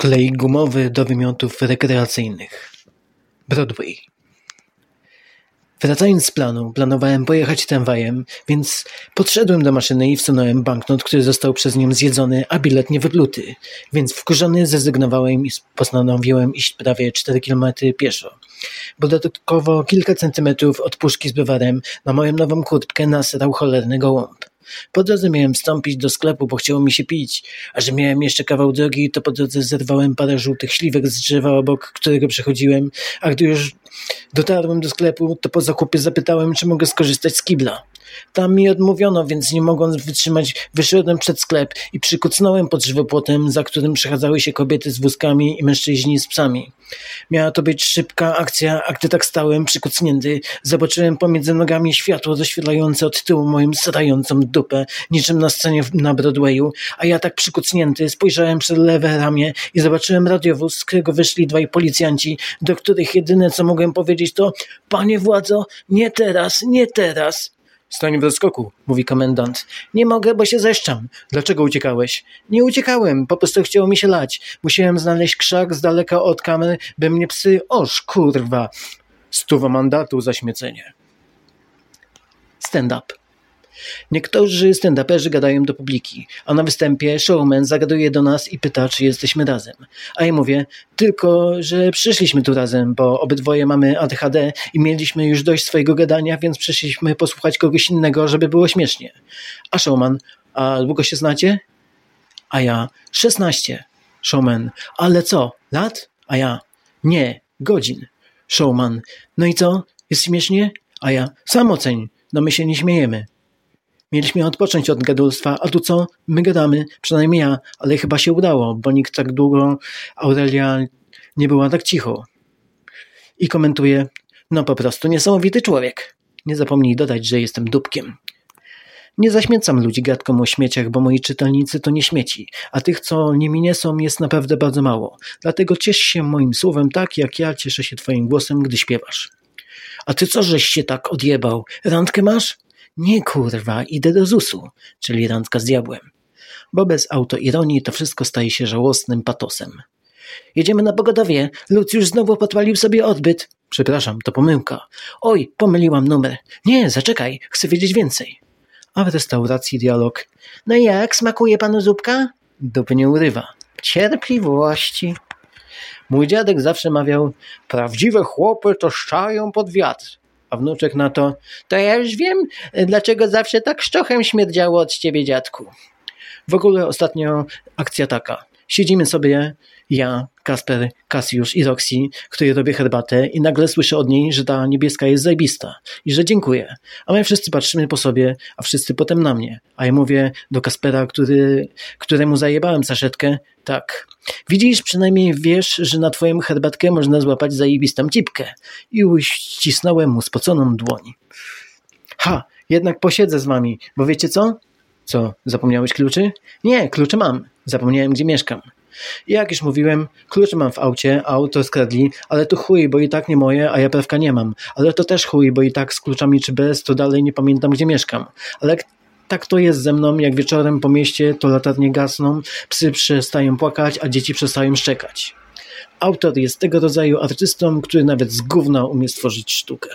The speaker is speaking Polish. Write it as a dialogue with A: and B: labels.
A: Klej gumowy do wymiotów rekreacyjnych. Broadway. Wracając z planu, planowałem pojechać tramwajem, więc podszedłem do maszyny i wsunąłem banknot, który został przez nią zjedzony, a bilet nie wypluty. Więc wkurzony zrezygnowałem i postanowiłem iść prawie 4 km pieszo. Bo dodatkowo kilka centymetrów od puszki z browarem na moją nową kurtkę nasrał cholerny gołąb. Po drodze miałem wstąpić do sklepu, bo chciało mi się pić, a że miałem jeszcze kawał drogi, to po drodze zerwałem parę żółtych śliwek z drzewa, obok którego przechodziłem, a gdy już dotarłem do sklepu, to po zakupie zapytałem, czy mogę skorzystać z kibla. Tam mi odmówiono, więc nie mogąc wytrzymać, wyszedłem przed sklep i przykucnąłem pod żywopłotem, za którym przechadzały się kobiety z wózkami i mężczyźni z psami. Miała to być szybka akcja, a gdy tak stałem, przykucnięty, zobaczyłem pomiędzy nogami światło doświetlające od tyłu moją sadającą dupę, niczym na scenie na Broadwayu, a ja tak przykucnięty spojrzałem przez lewe ramię i zobaczyłem radiowóz, z którego wyszli dwaj policjanci, do których jedyne co mogłem powiedzieć to Panie władzo, nie teraz, nie teraz. Stań w rozskoku, mówi komendant. Nie mogę, bo się zeszczam. Dlaczego uciekałeś? Nie uciekałem, po prostu chciało mi się lać. Musiałem znaleźć krzak z daleka od kamery, by mnie psy... Oż, kurwa! Stuwa mandatu za śmiecenie. Stand-up. Niektórzy stand-uperzy gadają do publiki, a na występie showman zagaduje do nas i pyta, czy jesteśmy razem. A ja mówię, tylko, że przyszliśmy tu razem, bo obydwoje mamy ADHD i mieliśmy już dość swojego gadania, więc przyszliśmy posłuchać kogoś innego, żeby było śmiesznie. A showman, a długo się znacie? A ja, 16. Showman, ale co, lat? A ja, nie, godzin. Showman, no i co, jest śmiesznie? A ja, sam oceń, no my się nie śmiejemy. Mieliśmy odpocząć od gadulstwa, a tu co? My gadamy, przynajmniej ja, ale chyba się udało, bo nikt tak długo, Aurelia nie była tak cicho. I komentuje, no po prostu niesamowity człowiek. Nie zapomnij dodać, że jestem dupkiem. Nie zaśmiecam ludzi gadką o śmieciach, bo moi czytelnicy to nie śmieci, a tych, co nimi nie są, jest naprawdę bardzo mało. Dlatego ciesz się moim słowem tak, jak ja cieszę się twoim głosem, gdy śpiewasz. A ty co żeś się tak odjebał? Randkę masz? Nie kurwa, idę do ZUS-u, czyli randka z diabłem. Bo bez autoironii to wszystko staje się żałosnym patosem. Jedziemy na pogodowie. Lucjusz znowu podpalił sobie odbyt. Przepraszam, to pomyłka. Oj, pomyliłam numer. Nie, zaczekaj, chcę wiedzieć więcej. A w restauracji dialog. No jak, smakuje panu zupka? Dupy nie urywa. Cierpliwości. Mój dziadek zawsze mawiał, prawdziwe chłopy to szczają pod wiatr. A wnuczek na to, to ja już wiem, dlaczego zawsze tak szczochem śmierdziało od ciebie, dziadku. W ogóle ostatnio akcja taka. Siedzimy sobie, ja, Kasper, Kasiusz i Roxy, której robię herbatę i nagle słyszę od niej, że ta niebieska jest zajbista i że dziękuję. A my wszyscy patrzymy po sobie, a wszyscy potem na mnie. A ja mówię do Kaspera, który, któremu zajebałem saszetkę, tak. Widzisz, przynajmniej wiesz, że na twoją herbatkę można złapać zajebistą cipkę. I uścisnąłem mu spoconą dłoń. Ha, jednak posiedzę z wami, bo wiecie co? Co, zapomniałeś kluczy? Nie, klucze mam. Zapomniałem, gdzie mieszkam. I jak już mówiłem, klucze mam w aucie, auto skradli, ale to chuj, bo i tak nie moje, a ja pewka nie mam. Ale to też chuj, bo i tak z kluczami czy bez, to dalej nie pamiętam, gdzie mieszkam. Ale tak to jest ze mną, jak wieczorem po mieście to latarnie gasną, psy przestają płakać, a dzieci przestają szczekać. Autor jest tego rodzaju artystą, który nawet z gówna umie stworzyć sztukę.